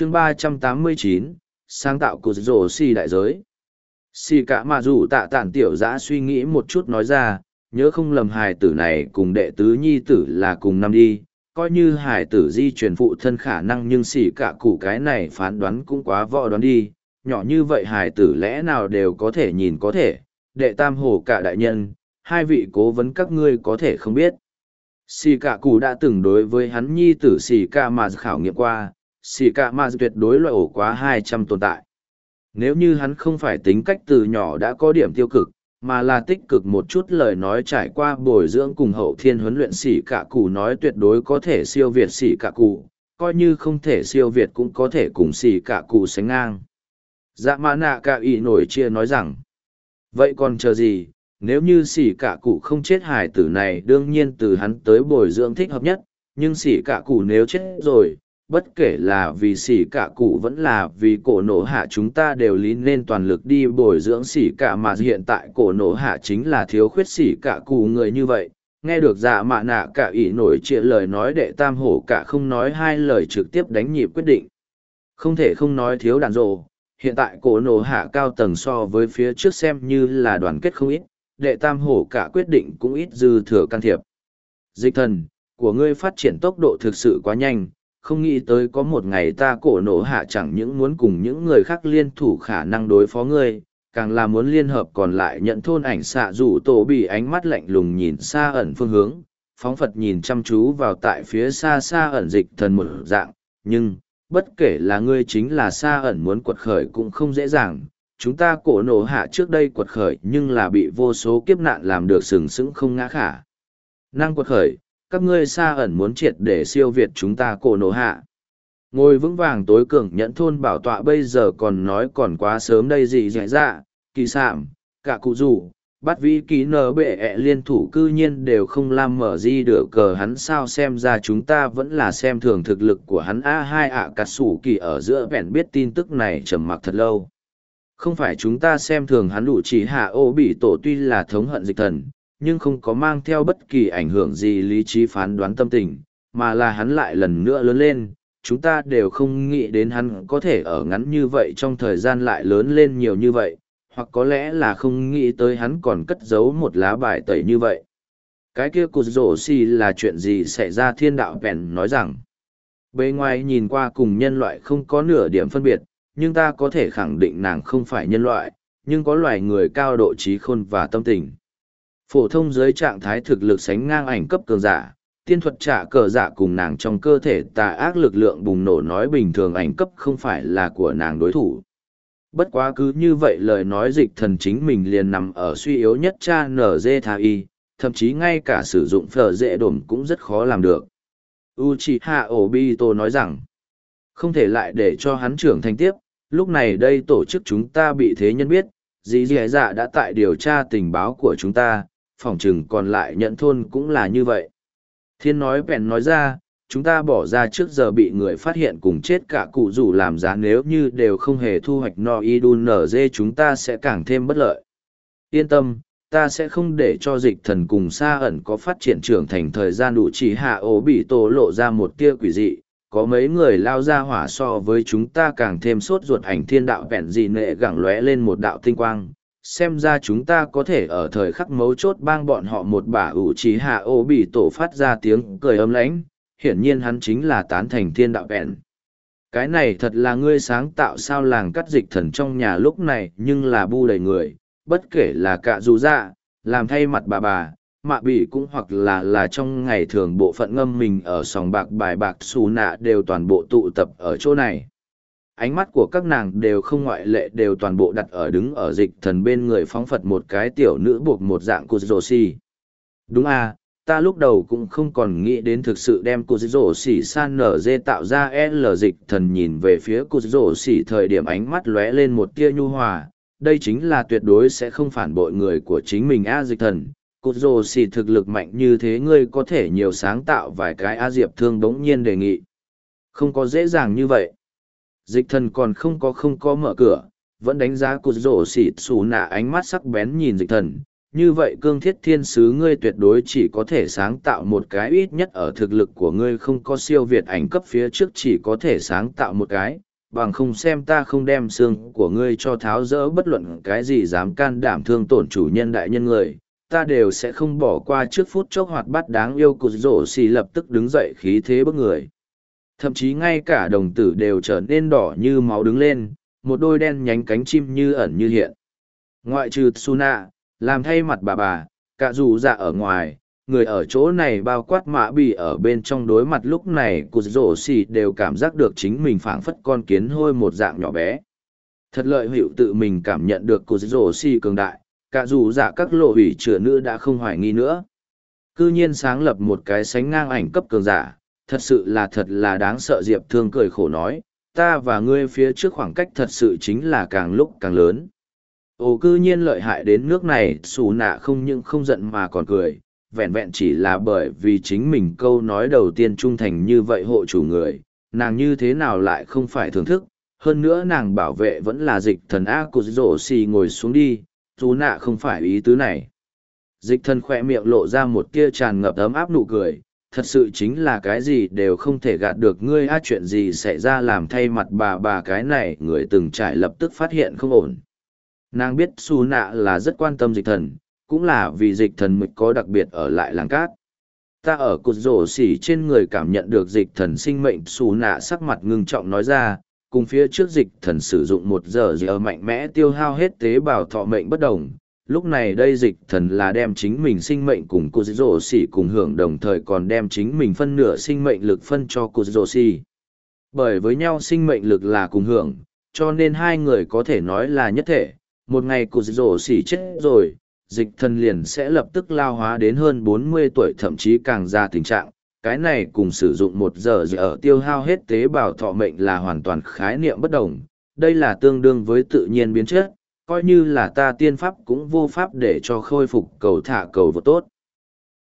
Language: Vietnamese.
chương ba trăm tám mươi chín, sáng tạo của rổ xì đại giới. Xì cả mà dù tạ tản tiểu giã suy nghĩ một chút nói ra, nhớ không lầm hài tử này cùng đệ tứ nhi tử là cùng năm đi, coi như hài tử di truyền phụ thân khả năng nhưng xì cả củ cái này phán đoán cũng quá võ đoán đi, nhỏ như vậy hài tử lẽ nào đều có thể nhìn có thể, đệ tam hồ cả đại nhân, hai vị cố vấn các ngươi có thể không biết. Xì cả cụ đã từng đối với hắn nhi tử xì ca mà khảo nghiệm qua xì cả ma tuyệt đối loại ổ quá hai trăm tồn tại. Nếu như hắn không phải tính cách từ nhỏ đã có điểm tiêu cực, mà là tích cực một chút lời nói trải qua bồi dưỡng cùng hậu thiên huấn luyện xỉ cả cụ nói tuyệt đối có thể siêu việt xỉ cả cụ, coi như không thể siêu việt cũng có thể cùng xỉ cả cụ sánh ngang. Dạ mã nạ cả ý nổi chia nói rằng, vậy còn chờ gì? Nếu như xỉ cả cụ không chết hài tử này đương nhiên từ hắn tới bồi dưỡng thích hợp nhất, nhưng xỉ cả cụ nếu chết rồi bất kể là vì xỉ cả cụ vẫn là vì cổ nổ hạ chúng ta đều lý nên toàn lực đi bồi dưỡng xỉ cả mà hiện tại cổ nổ hạ chính là thiếu khuyết xỉ cả cụ người như vậy. Nghe được dạ mạ nạ cả ỷ nổi trịa lời nói đệ tam hổ cả không nói hai lời trực tiếp đánh nhịp quyết định. Không thể không nói thiếu đàn rộ, hiện tại cổ nổ hạ cao tầng so với phía trước xem như là đoàn kết không ít, đệ tam hổ cả quyết định cũng ít dư thừa can thiệp. Dịch thần, của ngươi phát triển tốc độ thực sự quá nhanh không nghĩ tới có một ngày ta cổ nổ hạ chẳng những muốn cùng những người khác liên thủ khả năng đối phó ngươi, càng là muốn liên hợp còn lại nhận thôn ảnh xạ rủ tổ bị ánh mắt lạnh lùng nhìn xa ẩn phương hướng, phóng Phật nhìn chăm chú vào tại phía xa xa ẩn dịch thần một dạng, nhưng, bất kể là ngươi chính là xa ẩn muốn quật khởi cũng không dễ dàng. Chúng ta cổ nổ hạ trước đây quật khởi nhưng là bị vô số kiếp nạn làm được sừng sững không ngã khả. Năng quật khởi, các ngươi xa ẩn muốn triệt để siêu việt chúng ta cổ nổ hạ. Ngồi vững vàng tối cường nhẫn thôn bảo tọa bây giờ còn nói còn quá sớm đây gì dạy dạ, kỳ sạm, cả cụ rủ, bắt vi ký nở bệ ẹ liên thủ cư nhiên đều không làm mở di được cờ hắn sao xem ra chúng ta vẫn là xem thường thực lực của hắn a hai ạ cà sủ kỳ ở giữa vẹn biết tin tức này trầm mặc thật lâu không phải chúng ta xem thường hắn đủ chỉ hạ ô bị tổ tuy là thống hận dịch thần nhưng không có mang theo bất kỳ ảnh hưởng gì lý trí phán đoán tâm tình, mà là hắn lại lần nữa lớn lên. Chúng ta đều không nghĩ đến hắn có thể ở ngắn như vậy trong thời gian lại lớn lên nhiều như vậy, hoặc có lẽ là không nghĩ tới hắn còn cất giấu một lá bài tẩy như vậy. Cái kia cụt rổ xì là chuyện gì xảy ra thiên đạo bèn nói rằng, bề ngoài nhìn qua cùng nhân loại không có nửa điểm phân biệt, nhưng ta có thể khẳng định nàng không phải nhân loại, nhưng có loài người cao độ trí khôn và tâm tình phổ thông dưới trạng thái thực lực sánh ngang ảnh cấp cường giả tiên thuật trả cờ giả cùng nàng trong cơ thể tà ác lực lượng bùng nổ nói bình thường ảnh cấp không phải là của nàng đối thủ. Bất quá cứ như vậy lời nói dịch thần chính mình liền nằm ở suy yếu nhất cha nở tha y thậm chí ngay cả sử dụng phở dễ đổm cũng rất khó làm được. Uchiha Obito nói rằng, không thể lại để cho hắn trưởng thành tiếp, lúc này đây tổ chức chúng ta bị thế nhân biết, dì dì dạ đã tại điều tra tình báo của chúng ta, phỏng chừng còn lại nhận thôn cũng là như vậy. Thiên nói bèn nói ra, chúng ta bỏ ra trước giờ bị người phát hiện cùng chết cả cụ rủ làm giá nếu như đều không hề thu hoạch no y đun nở dê chúng ta sẽ càng thêm bất lợi. Yên tâm, ta sẽ không để cho dịch thần cùng xa ẩn có phát triển trưởng thành thời gian đủ chỉ hạ ố bị tổ lộ ra một tia quỷ dị. Có mấy người lao ra hỏa so với chúng ta càng thêm sốt ruột ảnh thiên đạo vẹn gì nệ gẳng lóe lên một đạo tinh quang, xem ra chúng ta có thể ở thời khắc mấu chốt bang bọn họ một bả ủ trí hạ ô bị tổ phát ra tiếng cười ấm lãnh, hiển nhiên hắn chính là tán thành thiên đạo vẹn cái này thật là ngươi sáng tạo sao làng cắt dịch thần trong nhà lúc này nhưng là bu đầy người, bất kể là cạ dù dạ làm thay mặt bà bà, mạ bị cũng hoặc là là trong ngày thường bộ phận ngâm mình ở sòng bạc bài bạc xù nạ đều toàn bộ tụ tập ở chỗ này ánh mắt của các nàng đều không ngoại lệ, đều toàn bộ đặt ở đứng ở dịch thần bên người phóng phật một cái tiểu nữ buộc một dạng cô rồ xì đúng à ta lúc đầu cũng không còn nghĩ đến thực sự đem cô rồ xì san nở dê tạo ra l dịch thần nhìn về phía cô rồ xì thời điểm ánh mắt lóe lên một tia nhu hòa. Đây chính là tuyệt đối sẽ không phản bội người của chính mình a dịch thần. Cô rồ xì thực lực mạnh như thế, ngươi có thể nhiều sáng tạo vài cái a diệp thương bỗng nhiên đề nghị. Không có dễ dàng như vậy dịch thần còn không có không có mở cửa vẫn đánh giá cụt rổ xịt xù nạ ánh mắt sắc bén nhìn dịch thần như vậy cương thiết thiên sứ ngươi tuyệt đối chỉ có thể sáng tạo một cái ít nhất ở thực lực của ngươi không có siêu việt ảnh cấp phía trước chỉ có thể sáng tạo một cái bằng không xem ta không đem xương của ngươi cho tháo rỡ bất luận cái gì dám can đảm thương tổn chủ nhân đại nhân người, ta đều sẽ không bỏ qua trước phút chốc hoạt bát đáng yêu cụt rổ xì lập tức đứng dậy khí thế bức người. Thậm chí ngay cả đồng tử đều trở nên đỏ như máu đứng lên, một đôi đen nhánh cánh chim như ẩn như hiện. Ngoại trừ Suna, làm thay mặt bà bà, cả dù dạ ở ngoài, người ở chỗ này bao quát mã bị ở bên trong đối mặt lúc này của rổ xì đều cảm giác được chính mình phảng phất con kiến hôi một dạng nhỏ bé. Thật lợi hữu tự mình cảm nhận được của rổ xì cường đại, cả dù dạ các lộ hủy chửa nữ đã không hoài nghi nữa. Cư nhiên sáng lập một cái sánh ngang ảnh cấp cường giả, thật sự là thật là đáng sợ Diệp Thương cười khổ nói, ta và ngươi phía trước khoảng cách thật sự chính là càng lúc càng lớn. Ồ cư nhiên lợi hại đến nước này, xù nạ không những không giận mà còn cười, vẹn vẹn chỉ là bởi vì chính mình câu nói đầu tiên trung thành như vậy hộ chủ người, nàng như thế nào lại không phải thưởng thức, hơn nữa nàng bảo vệ vẫn là dịch thần A của rổ xì ngồi xuống đi, xù nạ không phải ý tứ này. Dịch thần khỏe miệng lộ ra một tia tràn ngập ấm áp nụ cười, thật sự chính là cái gì đều không thể gạt được ngươi a chuyện gì xảy ra làm thay mặt bà bà cái này người từng trải lập tức phát hiện không ổn. Nàng biết su nạ là rất quan tâm dịch thần, cũng là vì dịch thần mịch có đặc biệt ở lại làng cát. Ta ở cột rổ xỉ trên người cảm nhận được dịch thần sinh mệnh xù nạ sắc mặt ngưng trọng nói ra, cùng phía trước dịch thần sử dụng một giờ giờ mạnh mẽ tiêu hao hết tế bào thọ mệnh bất đồng. Lúc này đây dịch thần là đem chính mình sinh mệnh cùng cô rổ xỉ cùng hưởng đồng thời còn đem chính mình phân nửa sinh mệnh lực phân cho cô rổ xỉ. Bởi với nhau sinh mệnh lực là cùng hưởng, cho nên hai người có thể nói là nhất thể. Một ngày cô rổ xỉ chết rồi, dịch thần liền sẽ lập tức lao hóa đến hơn 40 tuổi thậm chí càng ra tình trạng. Cái này cùng sử dụng một giờ giờ tiêu hao hết tế bào thọ mệnh là hoàn toàn khái niệm bất đồng. Đây là tương đương với tự nhiên biến chất, coi như là ta tiên pháp cũng vô pháp để cho khôi phục cầu thả cầu vô tốt.